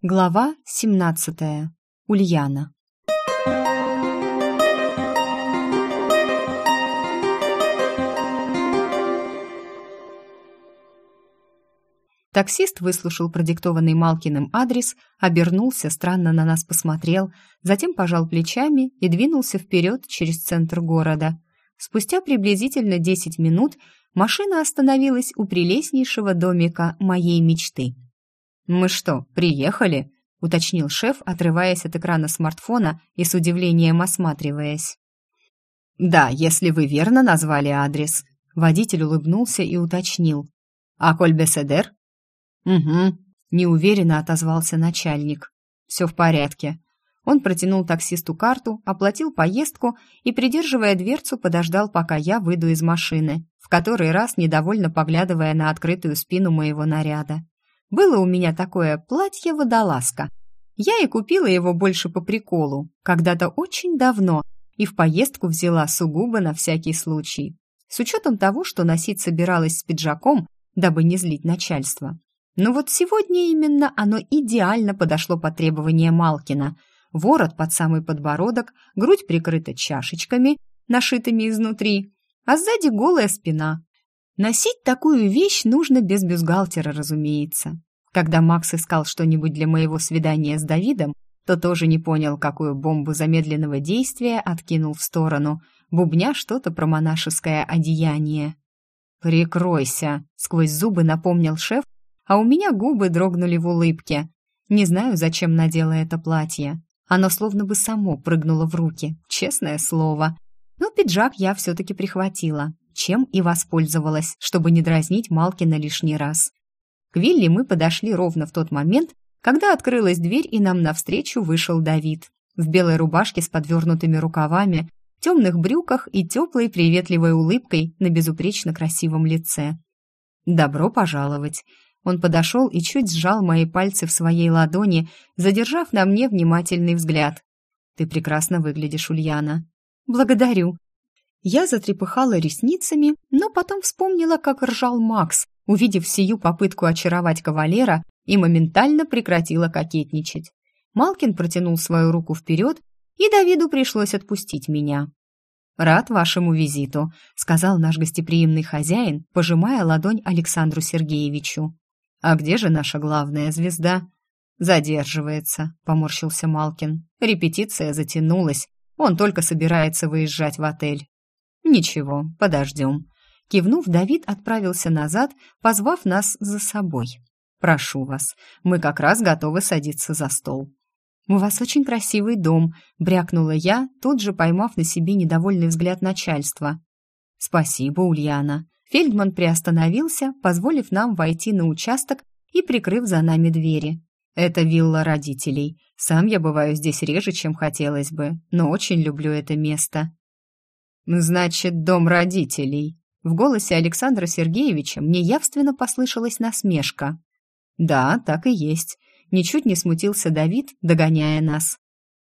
Глава 17. Ульяна. Таксист выслушал продиктованный Малкиным адрес, обернулся, странно на нас посмотрел, затем пожал плечами и двинулся вперед через центр города. Спустя приблизительно 10 минут машина остановилась у прелестнейшего домика моей мечты – «Мы что, приехали?» — уточнил шеф, отрываясь от экрана смартфона и с удивлением осматриваясь. «Да, если вы верно назвали адрес». Водитель улыбнулся и уточнил. «А Кольбеседер?» «Угу», — неуверенно отозвался начальник. «Все в порядке». Он протянул таксисту карту, оплатил поездку и, придерживая дверцу, подождал, пока я выйду из машины, в который раз недовольно поглядывая на открытую спину моего наряда. Было у меня такое платье-водолазка. Я и купила его больше по приколу, когда-то очень давно, и в поездку взяла сугубо на всякий случай. С учетом того, что носить собиралась с пиджаком, дабы не злить начальство. Но вот сегодня именно оно идеально подошло по требованиям Малкина. Ворот под самый подбородок, грудь прикрыта чашечками, нашитыми изнутри, а сзади голая спина, Носить такую вещь нужно без бюстгальтера, разумеется. Когда Макс искал что-нибудь для моего свидания с Давидом, то тоже не понял, какую бомбу замедленного действия откинул в сторону, бубня что-то про монашеское одеяние. «Прикройся!» — сквозь зубы напомнил шеф, а у меня губы дрогнули в улыбке. Не знаю, зачем надела это платье. Оно словно бы само прыгнуло в руки, честное слово. Но пиджак я все-таки прихватила чем и воспользовалась, чтобы не дразнить Малкина лишний раз. К Вилли мы подошли ровно в тот момент, когда открылась дверь и нам навстречу вышел Давид. В белой рубашке с подвернутыми рукавами, темных брюках и теплой приветливой улыбкой на безупречно красивом лице. «Добро пожаловать!» Он подошел и чуть сжал мои пальцы в своей ладони, задержав на мне внимательный взгляд. «Ты прекрасно выглядишь, Ульяна». «Благодарю», я затрепыхала ресницами, но потом вспомнила, как ржал Макс, увидев сию попытку очаровать кавалера, и моментально прекратила кокетничать. Малкин протянул свою руку вперед, и Давиду пришлось отпустить меня. «Рад вашему визиту», — сказал наш гостеприимный хозяин, пожимая ладонь Александру Сергеевичу. «А где же наша главная звезда?» «Задерживается», — поморщился Малкин. «Репетиция затянулась. Он только собирается выезжать в отель. «Ничего, подождем». Кивнув, Давид отправился назад, позвав нас за собой. «Прошу вас, мы как раз готовы садиться за стол». «У вас очень красивый дом», — брякнула я, тут же поймав на себе недовольный взгляд начальства. «Спасибо, Ульяна». Фельдман приостановился, позволив нам войти на участок и прикрыв за нами двери. «Это вилла родителей. Сам я бываю здесь реже, чем хотелось бы, но очень люблю это место». «Значит, дом родителей». В голосе Александра Сергеевича мне явственно послышалась насмешка. «Да, так и есть». Ничуть не смутился Давид, догоняя нас.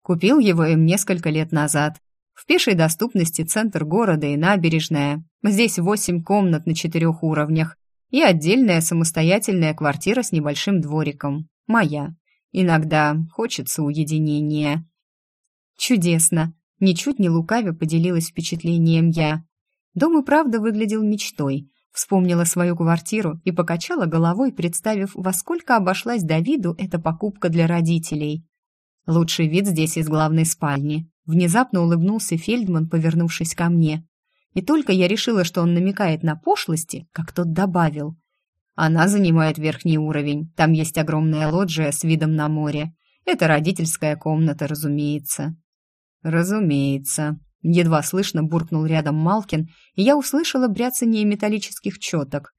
Купил его им несколько лет назад. В пешей доступности центр города и набережная. Здесь восемь комнат на четырех уровнях. И отдельная самостоятельная квартира с небольшим двориком. Моя. Иногда хочется уединения. Чудесно. Ничуть не лукавя поделилась впечатлением я. Дом и правда выглядел мечтой. Вспомнила свою квартиру и покачала головой, представив, во сколько обошлась Давиду эта покупка для родителей. Лучший вид здесь из главной спальни. Внезапно улыбнулся Фельдман, повернувшись ко мне. И только я решила, что он намекает на пошлости, как тот добавил. Она занимает верхний уровень. Там есть огромная лоджия с видом на море. Это родительская комната, разумеется. «Разумеется», — едва слышно буркнул рядом Малкин, и я услышала бряцание металлических четок.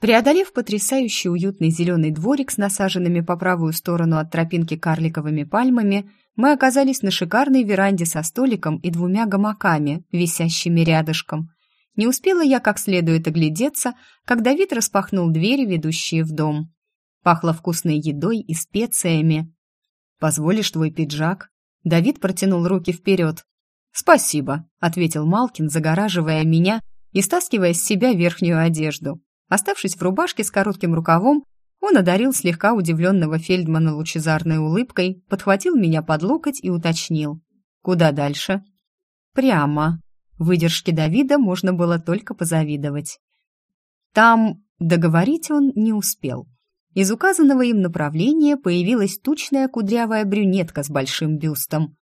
Преодолев потрясающий уютный зеленый дворик с насаженными по правую сторону от тропинки карликовыми пальмами, мы оказались на шикарной веранде со столиком и двумя гамаками, висящими рядышком. Не успела я как следует оглядеться, как Давид распахнул двери, ведущие в дом. Пахло вкусной едой и специями. «Позволишь твой пиджак?» Давид протянул руки вперед. «Спасибо», — ответил Малкин, загораживая меня и стаскивая с себя верхнюю одежду. Оставшись в рубашке с коротким рукавом, Он одарил слегка удивленного Фельдмана лучезарной улыбкой, подхватил меня под локоть и уточнил. «Куда дальше?» «Прямо». Выдержке Давида можно было только позавидовать. Там договорить он не успел. Из указанного им направления появилась тучная кудрявая брюнетка с большим бюстом.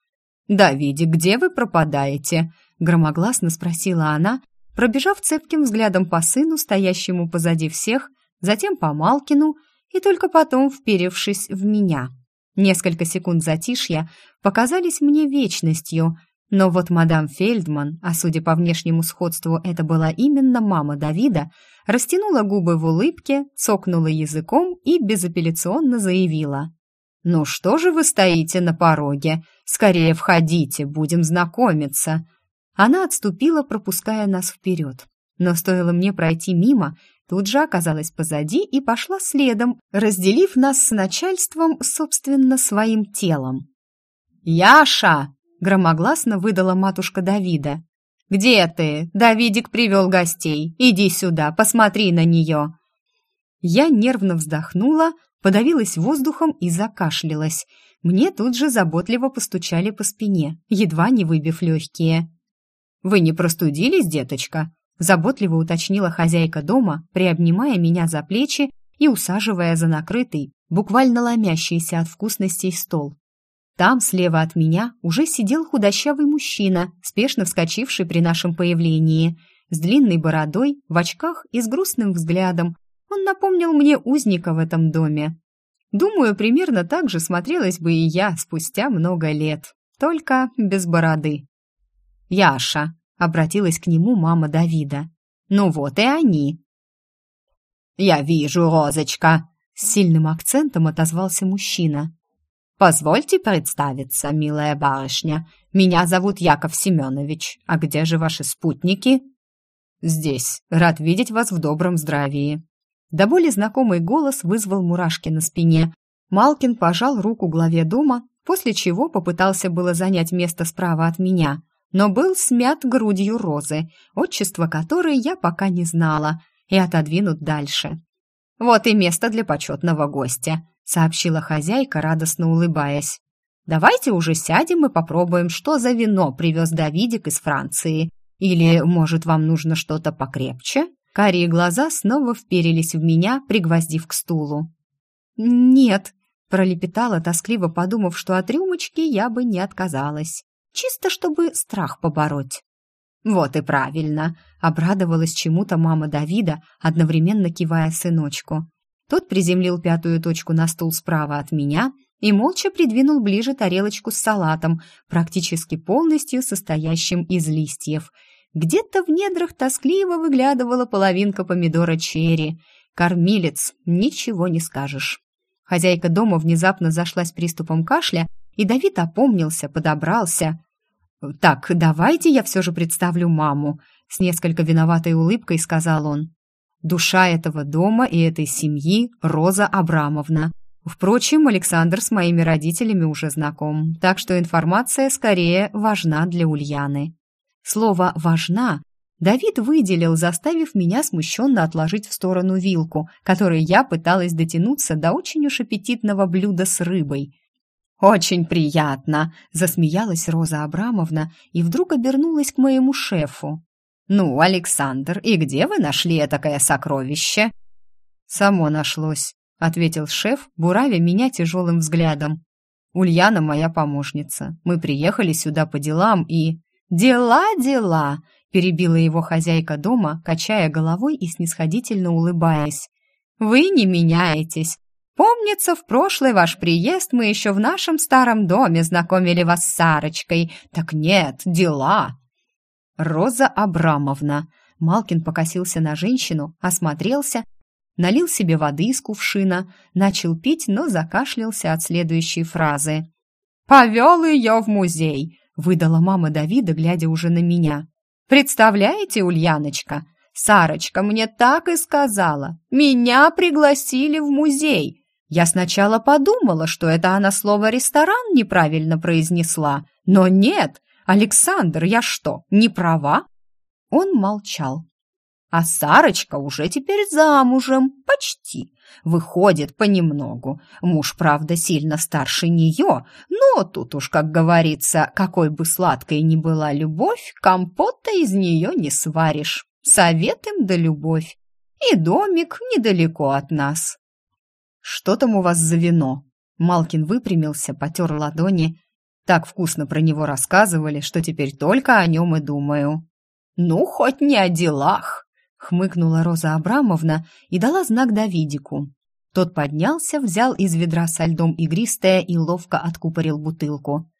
«Давиди, где вы пропадаете?» — громогласно спросила она, пробежав цепким взглядом по сыну, стоящему позади всех, затем по Малкину и только потом вперевшись в меня. Несколько секунд затишья показались мне вечностью, но вот мадам Фельдман, а судя по внешнему сходству это была именно мама Давида, растянула губы в улыбке, цокнула языком и безапелляционно заявила. «Ну что же вы стоите на пороге? Скорее входите, будем знакомиться!» Она отступила, пропуская нас вперед. Но стоило мне пройти мимо, тут же оказалась позади и пошла следом, разделив нас с начальством, собственно, своим телом. «Яша!» — громогласно выдала матушка Давида. «Где ты? Давидик привел гостей. Иди сюда, посмотри на нее!» Я нервно вздохнула, подавилась воздухом и закашлялась. Мне тут же заботливо постучали по спине, едва не выбив легкие. «Вы не простудились, деточка?» заботливо уточнила хозяйка дома, приобнимая меня за плечи и усаживая за накрытый, буквально ломящийся от вкусностей стол. Там, слева от меня, уже сидел худощавый мужчина, спешно вскочивший при нашем появлении, с длинной бородой, в очках и с грустным взглядом. Он напомнил мне узника в этом доме. Думаю, примерно так же смотрелась бы и я спустя много лет, только без бороды. «Яша», обратилась к нему мама Давида. «Ну вот и они». «Я вижу, Розочка!» С сильным акцентом отозвался мужчина. «Позвольте представиться, милая барышня. Меня зовут Яков Семенович. А где же ваши спутники?» «Здесь. Рад видеть вас в добром здравии». До боли знакомый голос вызвал мурашки на спине. Малкин пожал руку главе дома, после чего попытался было занять место справа от меня но был смят грудью розы, отчество которой я пока не знала, и отодвинут дальше. «Вот и место для почетного гостя», — сообщила хозяйка, радостно улыбаясь. «Давайте уже сядем и попробуем, что за вино привез Давидик из Франции. Или, может, вам нужно что-то покрепче?» Карие глаза снова вперились в меня, пригвоздив к стулу. «Нет», — пролепетала, тоскливо подумав, что от рюмочки я бы не отказалась чисто чтобы страх побороть. «Вот и правильно!» — обрадовалась чему-то мама Давида, одновременно кивая сыночку. Тот приземлил пятую точку на стул справа от меня и молча придвинул ближе тарелочку с салатом, практически полностью состоящим из листьев. Где-то в недрах тоскливо выглядывала половинка помидора черри. Кормилец, ничего не скажешь. Хозяйка дома внезапно зашлась приступом кашля и Давид опомнился, подобрался. «Так, давайте я все же представлю маму», — с несколько виноватой улыбкой сказал он. «Душа этого дома и этой семьи — Роза Абрамовна. Впрочем, Александр с моими родителями уже знаком, так что информация скорее важна для Ульяны». Слово «важна» Давид выделил, заставив меня смущенно отложить в сторону вилку, которой я пыталась дотянуться до очень уж аппетитного блюда с рыбой. «Очень приятно!» — засмеялась Роза Абрамовна и вдруг обернулась к моему шефу. «Ну, Александр, и где вы нашли этакое сокровище?» «Само нашлось», — ответил шеф, буравя меня тяжелым взглядом. «Ульяна моя помощница. Мы приехали сюда по делам и...» «Дела, дела!» — перебила его хозяйка дома, качая головой и снисходительно улыбаясь. «Вы не меняетесь. Помнится, в прошлый ваш приезд мы еще в нашем старом доме знакомили вас с Сарочкой. Так нет, дела!» «Роза Абрамовна!» Малкин покосился на женщину, осмотрелся, налил себе воды из кувшина, начал пить, но закашлялся от следующей фразы. «Повел ее в музей!» — выдала мама Давида, глядя уже на меня. «Представляете, Ульяночка, Сарочка мне так и сказала. Меня пригласили в музей. Я сначала подумала, что это она слово «ресторан» неправильно произнесла, но нет, Александр, я что, не права? Он молчал. А Сарочка уже теперь замужем, почти. Выходит понемногу. Муж, правда, сильно старше нее, но тут уж, как говорится, какой бы сладкой ни была любовь, компота из нее не сваришь. Совет им да любовь. И домик недалеко от нас. Что там у вас за вино? Малкин выпрямился, потер ладони. Так вкусно про него рассказывали, что теперь только о нем и думаю. «Ну, хоть не о делах», — хмыкнула Роза Абрамовна и дала знак Давидику. Тот поднялся, взял из ведра со льдом игристое и ловко откупорил бутылку.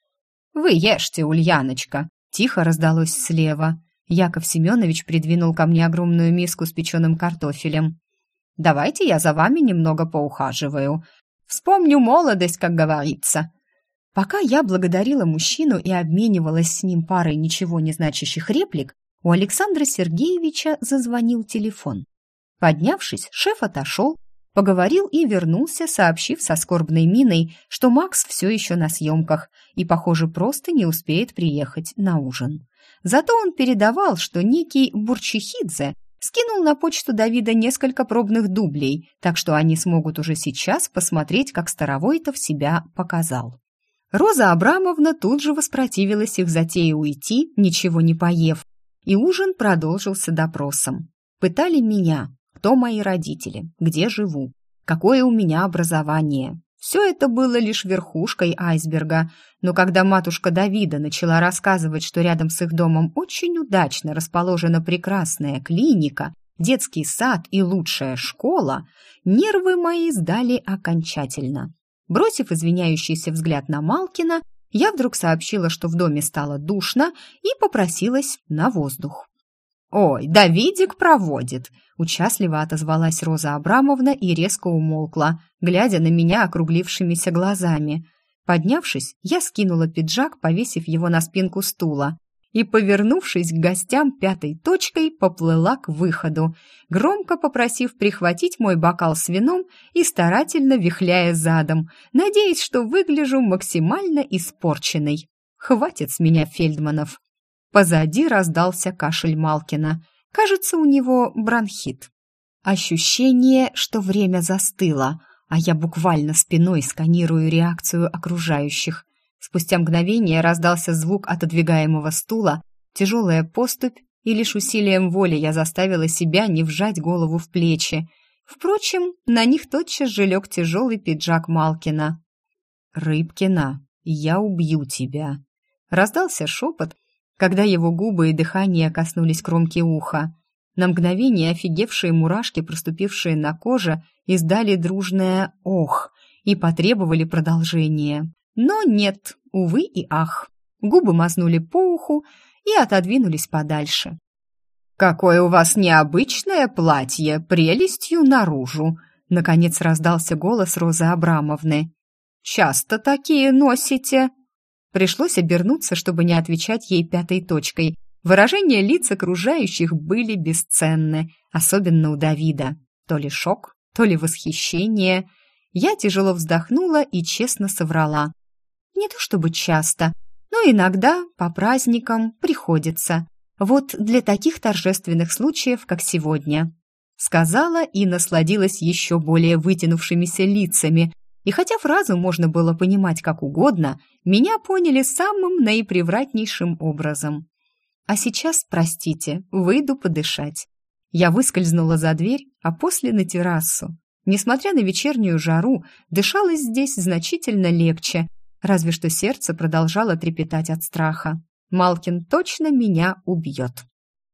«Вы ешьте, Ульяночка!» — тихо раздалось слева. Яков Семенович придвинул ко мне огромную миску с печеным картофелем. «Давайте я за вами немного поухаживаю. Вспомню молодость, как говорится». Пока я благодарила мужчину и обменивалась с ним парой ничего не значащих реплик, у Александра Сергеевича зазвонил телефон. Поднявшись, шеф отошел, поговорил и вернулся, сообщив со скорбной миной, что Макс все еще на съемках и, похоже, просто не успеет приехать на ужин. Зато он передавал, что некий Бурчихидзе скинул на почту Давида несколько пробных дублей, так что они смогут уже сейчас посмотреть, как Старовойтов себя показал. Роза Абрамовна тут же воспротивилась их затее уйти, ничего не поев, и ужин продолжился допросом. Пытали меня, кто мои родители, где живу, какое у меня образование, все это было лишь верхушкой айсберга, но когда матушка Давида начала рассказывать, что рядом с их домом очень удачно расположена прекрасная клиника, детский сад и лучшая школа, нервы мои сдали окончательно. Бросив извиняющийся взгляд на Малкина, я вдруг сообщила, что в доме стало душно, и попросилась на воздух. «Ой, Давидик проводит!» – участливо отозвалась Роза Абрамовна и резко умолкла, глядя на меня округлившимися глазами. Поднявшись, я скинула пиджак, повесив его на спинку стула, и, повернувшись к гостям пятой точкой, поплыла к выходу, громко попросив прихватить мой бокал с вином и старательно вихляя задом, надеясь, что выгляжу максимально испорченной. Хватит с меня фельдманов. Позади раздался кашель Малкина. Кажется, у него бронхит. Ощущение, что время застыло, а я буквально спиной сканирую реакцию окружающих. Спустя мгновение раздался звук отодвигаемого стула, тяжелая поступь, и лишь усилием воли я заставила себя не вжать голову в плечи. Впрочем, на них тотчас же лег тяжелый пиджак Малкина. «Рыбкина, я убью тебя!» Раздался шепот, когда его губы и дыхание коснулись кромки уха. На мгновение офигевшие мурашки, проступившие на коже, издали дружное «ох» и потребовали продолжения. Но нет, увы и ах. Губы мазнули по уху и отодвинулись подальше. «Какое у вас необычное платье, прелестью наружу!» Наконец раздался голос Розы Абрамовны. «Часто такие носите?» Пришлось обернуться, чтобы не отвечать ей пятой точкой. Выражения лиц окружающих были бесценны, особенно у Давида. То ли шок, то ли восхищение. Я тяжело вздохнула и честно соврала. Не то чтобы часто, но иногда по праздникам приходится. Вот для таких торжественных случаев, как сегодня. Сказала и насладилась еще более вытянувшимися лицами, и хотя фразу можно было понимать как угодно, меня поняли самым наипревратнейшим образом. А сейчас, простите, выйду подышать. Я выскользнула за дверь, а после на террасу. Несмотря на вечернюю жару, дышалось здесь значительно легче, разве что сердце продолжало трепетать от страха. Малкин точно меня убьет.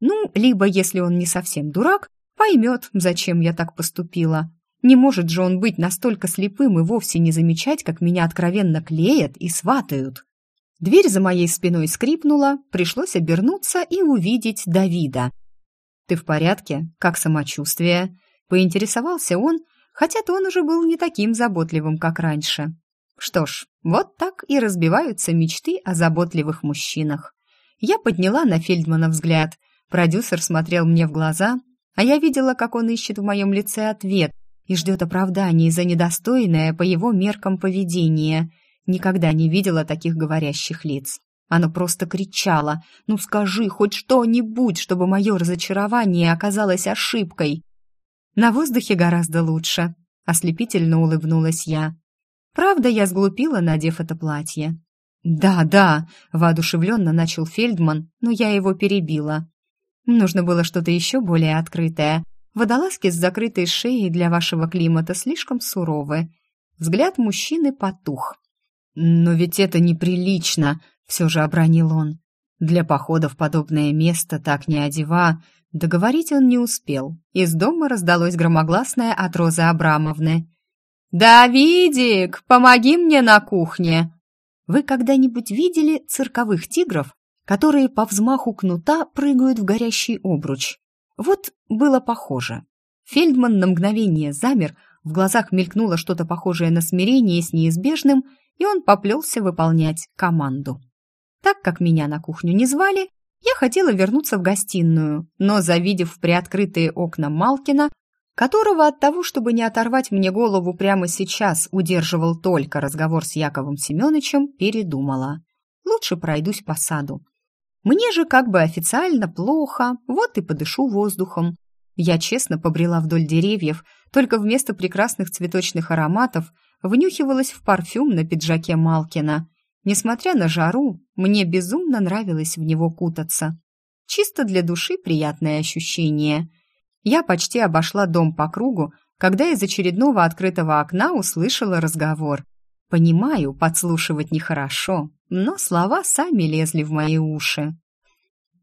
Ну, либо, если он не совсем дурак, поймет, зачем я так поступила. Не может же он быть настолько слепым и вовсе не замечать, как меня откровенно клеят и сватают. Дверь за моей спиной скрипнула, пришлось обернуться и увидеть Давида. «Ты в порядке? Как самочувствие?» Поинтересовался он, хотя то он уже был не таким заботливым, как раньше. Что ж, вот так и разбиваются мечты о заботливых мужчинах. Я подняла на Фельдмана взгляд. Продюсер смотрел мне в глаза, а я видела, как он ищет в моем лице ответ, и ждет оправданий за недостойное по его меркам поведение. Никогда не видела таких говорящих лиц. Оно просто кричало «Ну скажи хоть что-нибудь, чтобы мое разочарование оказалось ошибкой!» «На воздухе гораздо лучше», — ослепительно улыбнулась я. «Правда, я сглупила, надев это платье». «Да, да», — воодушевленно начал Фельдман, но я его перебила. «Нужно было что-то еще более открытое. Водолазки с закрытой шеей для вашего климата слишком суровы». Взгляд мужчины потух. «Но ведь это неприлично», все же обронил он. Для похода в подобное место так не одева. Договорить он не успел. Из дома раздалось громогласное от Розы Абрамовны. «Давидик, помоги мне на кухне!» Вы когда-нибудь видели цирковых тигров, которые по взмаху кнута прыгают в горящий обруч? Вот было похоже. Фельдман на мгновение замер, в глазах мелькнуло что-то похожее на смирение с неизбежным, и он поплелся выполнять команду. Так как меня на кухню не звали, я хотела вернуться в гостиную, но, завидев приоткрытые окна Малкина, которого от того, чтобы не оторвать мне голову прямо сейчас, удерживал только разговор с Яковом Семеновичем, передумала. Лучше пройдусь по саду. Мне же как бы официально плохо, вот и подышу воздухом. Я честно побрела вдоль деревьев, только вместо прекрасных цветочных ароматов внюхивалась в парфюм на пиджаке Малкина. Несмотря на жару, мне безумно нравилось в него кутаться. Чисто для души приятное ощущение. Я почти обошла дом по кругу, когда из очередного открытого окна услышала разговор. Понимаю, подслушивать нехорошо, но слова сами лезли в мои уши.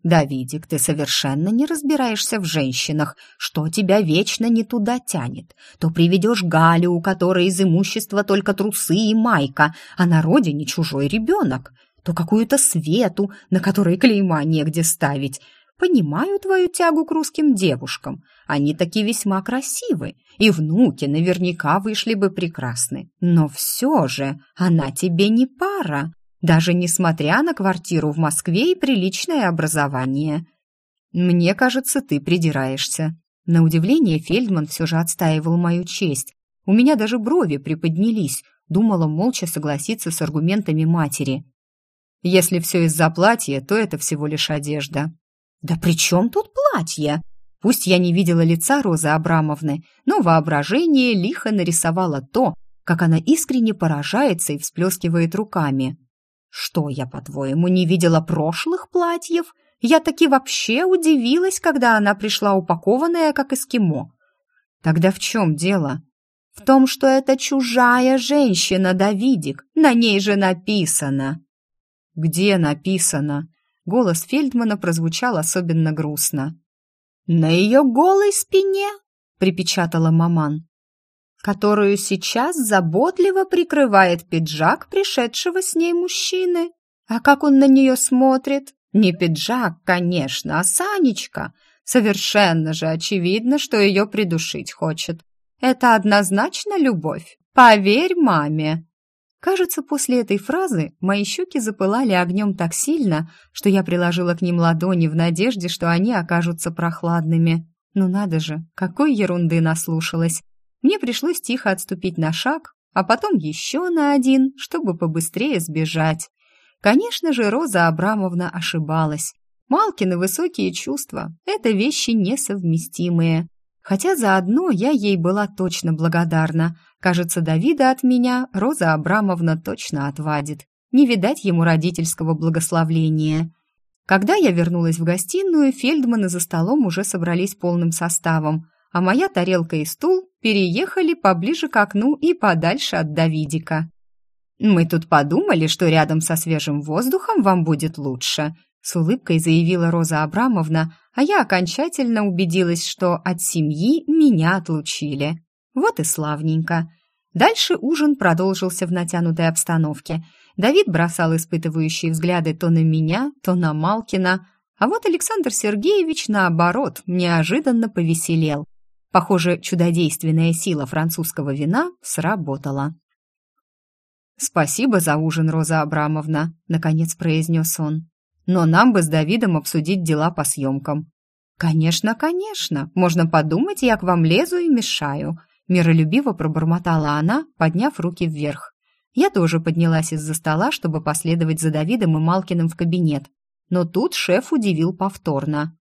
«Давидик, ты совершенно не разбираешься в женщинах. Что тебя вечно не туда тянет? То приведешь Галю, у которой из имущества только трусы и майка, а на родине чужой ребенок, то какую-то Свету, на которой клейма негде ставить. Понимаю твою тягу к русским девушкам. Они таки весьма красивы, и внуки наверняка вышли бы прекрасны. Но все же она тебе не пара даже несмотря на квартиру в Москве и приличное образование. Мне кажется, ты придираешься. На удивление Фельдман все же отстаивал мою честь. У меня даже брови приподнялись, думала молча согласиться с аргументами матери. Если все из-за платья, то это всего лишь одежда. Да при чем тут платье? Пусть я не видела лица Розы Абрамовны, но воображение лихо нарисовало то, как она искренне поражается и всплескивает руками. Что я, по-твоему, не видела прошлых платьев? Я таки вообще удивилась, когда она пришла упакованная, как эскимо. Тогда в чем дело? В том, что это чужая женщина, Давидик. На ней же написано. Где написано? Голос Фельдмана прозвучал особенно грустно. На ее голой спине, припечатала маман которую сейчас заботливо прикрывает пиджак пришедшего с ней мужчины. А как он на нее смотрит? Не пиджак, конечно, а Санечка. Совершенно же очевидно, что ее придушить хочет. Это однозначно любовь. Поверь маме. Кажется, после этой фразы мои щеки запылали огнем так сильно, что я приложила к ним ладони в надежде, что они окажутся прохладными. Ну надо же, какой ерунды наслушалась. Мне пришлось тихо отступить на шаг, а потом еще на один, чтобы побыстрее сбежать. Конечно же, Роза Абрамовна ошибалась. Малкины высокие чувства – это вещи несовместимые. Хотя заодно я ей была точно благодарна. Кажется, Давида от меня Роза Абрамовна точно отвадит. Не видать ему родительского благословления. Когда я вернулась в гостиную, Фельдманы за столом уже собрались полным составом, а моя тарелка и стул переехали поближе к окну и подальше от Давидика. «Мы тут подумали, что рядом со свежим воздухом вам будет лучше», с улыбкой заявила Роза Абрамовна, а я окончательно убедилась, что от семьи меня отлучили. Вот и славненько. Дальше ужин продолжился в натянутой обстановке. Давид бросал испытывающие взгляды то на меня, то на Малкина, а вот Александр Сергеевич, наоборот, неожиданно повеселел. Похоже, чудодейственная сила французского вина сработала. «Спасибо за ужин, Роза Абрамовна», — наконец произнес он. «Но нам бы с Давидом обсудить дела по съемкам». «Конечно, конечно. Можно подумать, я к вам лезу и мешаю», — миролюбиво пробормотала она, подняв руки вверх. Я тоже поднялась из-за стола, чтобы последовать за Давидом и Малкиным в кабинет. Но тут шеф удивил повторно.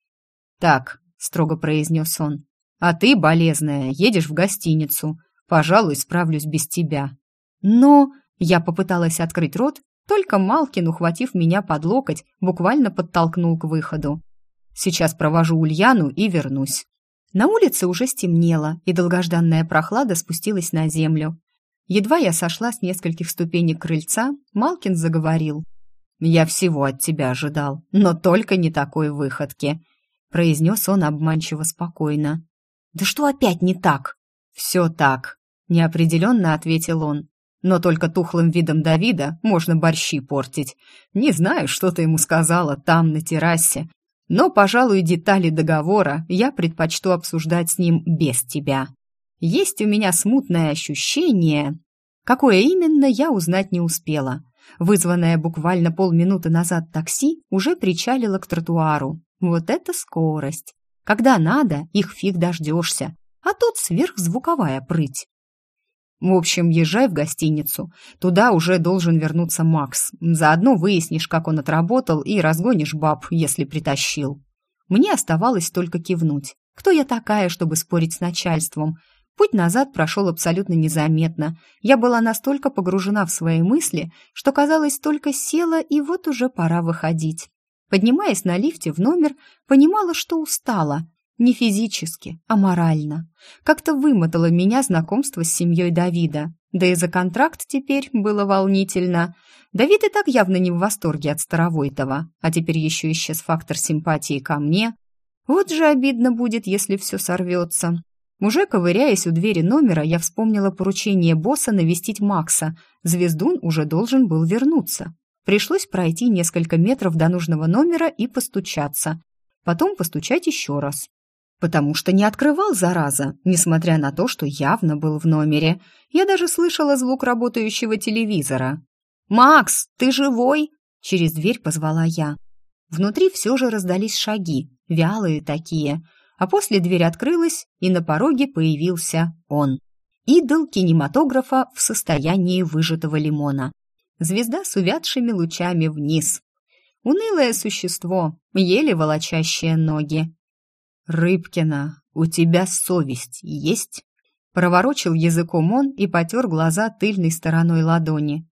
«Так», — строго произнес он, — «а ты, болезная, едешь в гостиницу. Пожалуй, справлюсь без тебя». Но я попыталась открыть рот, только Малкин, ухватив меня под локоть, буквально подтолкнул к выходу. «Сейчас провожу Ульяну и вернусь». На улице уже стемнело, и долгожданная прохлада спустилась на землю. Едва я сошла с нескольких ступенек крыльца, Малкин заговорил. «Я всего от тебя ожидал, но только не такой выходки», произнес он обманчиво спокойно. «Да что опять не так?» «Все так», неопределенно ответил он. «Но только тухлым видом Давида можно борщи портить. Не знаю, что ты ему сказала там, на террасе, но, пожалуй, детали договора я предпочту обсуждать с ним без тебя». Есть у меня смутное ощущение, какое именно я узнать не успела. Вызванное буквально полминуты назад такси уже причалило к тротуару. Вот это скорость! Когда надо, их фиг дождешься, а тут сверхзвуковая прыть. В общем, езжай в гостиницу. Туда уже должен вернуться Макс. Заодно выяснишь, как он отработал, и разгонишь баб, если притащил. Мне оставалось только кивнуть. Кто я такая, чтобы спорить с начальством? Путь назад прошел абсолютно незаметно. Я была настолько погружена в свои мысли, что, казалось, только села, и вот уже пора выходить. Поднимаясь на лифте в номер, понимала, что устала. Не физически, а морально. Как-то вымотало меня знакомство с семьей Давида. Да и за контракт теперь было волнительно. Давид и так явно не в восторге от Старовойтова, а теперь еще исчез фактор симпатии ко мне. Вот же обидно будет, если все сорвется. Уже ковыряясь у двери номера, я вспомнила поручение босса навестить Макса. Звездун уже должен был вернуться. Пришлось пройти несколько метров до нужного номера и постучаться. Потом постучать еще раз. Потому что не открывал, зараза, несмотря на то, что явно был в номере. Я даже слышала звук работающего телевизора. «Макс, ты живой?» Через дверь позвала я. Внутри все же раздались шаги, вялые такие – а после дверь открылась, и на пороге появился он. Идол кинематографа в состоянии выжатого лимона. Звезда с увядшими лучами вниз. Унылое существо, еле волочащее ноги. «Рыбкина, у тебя совесть есть?» Проворочил языком он и потер глаза тыльной стороной ладони.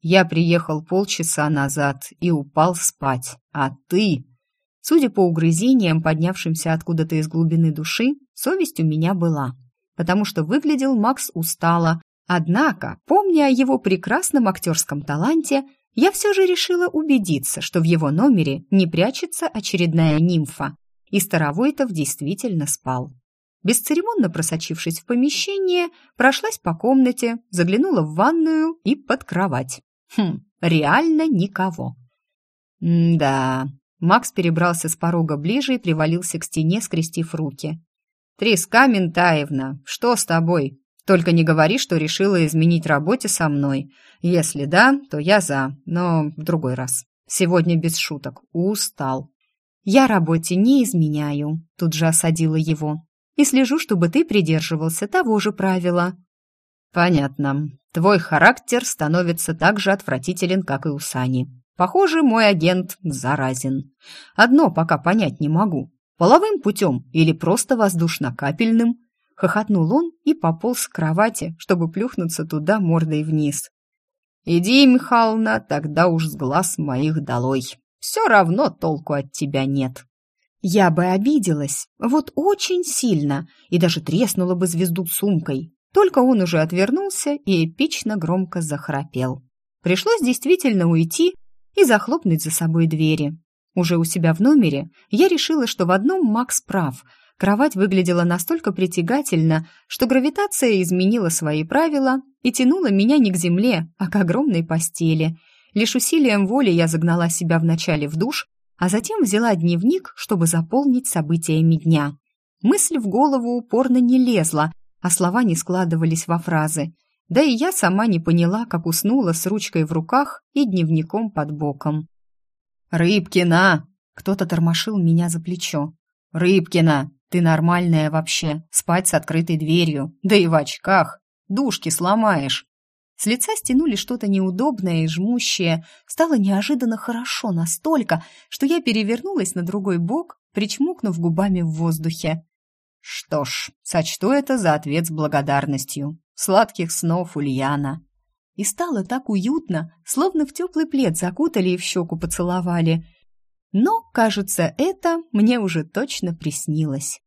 «Я приехал полчаса назад и упал спать, а ты...» Судя по угрызениям, поднявшимся откуда-то из глубины души, совесть у меня была, потому что выглядел Макс устало. Однако, помня о его прекрасном актерском таланте, я все же решила убедиться, что в его номере не прячется очередная нимфа, и Старовойтов действительно спал. Бесцеремонно просочившись в помещение, прошлась по комнате, заглянула в ванную и под кровать. Хм, реально никого. М да, Макс перебрался с порога ближе и привалился к стене, скрестив руки. «Треска Ментаевна, что с тобой? Только не говори, что решила изменить работе со мной. Если да, то я за, но в другой раз. Сегодня без шуток. Устал». «Я работе не изменяю», — тут же осадила его. «И слежу, чтобы ты придерживался того же правила». «Понятно. Твой характер становится так же отвратителен, как и у Сани. Похоже, мой агент заразен. Одно пока понять не могу. Половым путем или просто воздушно-капельным? Хохотнул он и пополз к кровати, чтобы плюхнуться туда мордой вниз. «Иди, Михайловна, тогда уж с глаз моих долой. Все равно толку от тебя нет». Я бы обиделась, вот очень сильно, и даже треснула бы звезду сумкой. Только он уже отвернулся и эпично громко захрапел. Пришлось действительно уйти, и захлопнуть за собой двери. Уже у себя в номере я решила, что в одном Макс прав. Кровать выглядела настолько притягательно, что гравитация изменила свои правила и тянула меня не к земле, а к огромной постели. Лишь усилием воли я загнала себя вначале в душ, а затем взяла дневник, чтобы заполнить событиями дня. Мысль в голову упорно не лезла, а слова не складывались во фразы. Да и я сама не поняла, как уснула с ручкой в руках и дневником под боком. «Рыбкина!» — кто-то тормошил меня за плечо. «Рыбкина, ты нормальная вообще, спать с открытой дверью, да и в очках, душки сломаешь». С лица стянули что-то неудобное и жмущее. Стало неожиданно хорошо настолько, что я перевернулась на другой бок, причмокнув губами в воздухе. Что ж, сочту это за ответ с благодарностью. Сладких снов, Ульяна. И стало так уютно, словно в теплый плед закутали и в щеку поцеловали. Но, кажется, это мне уже точно приснилось.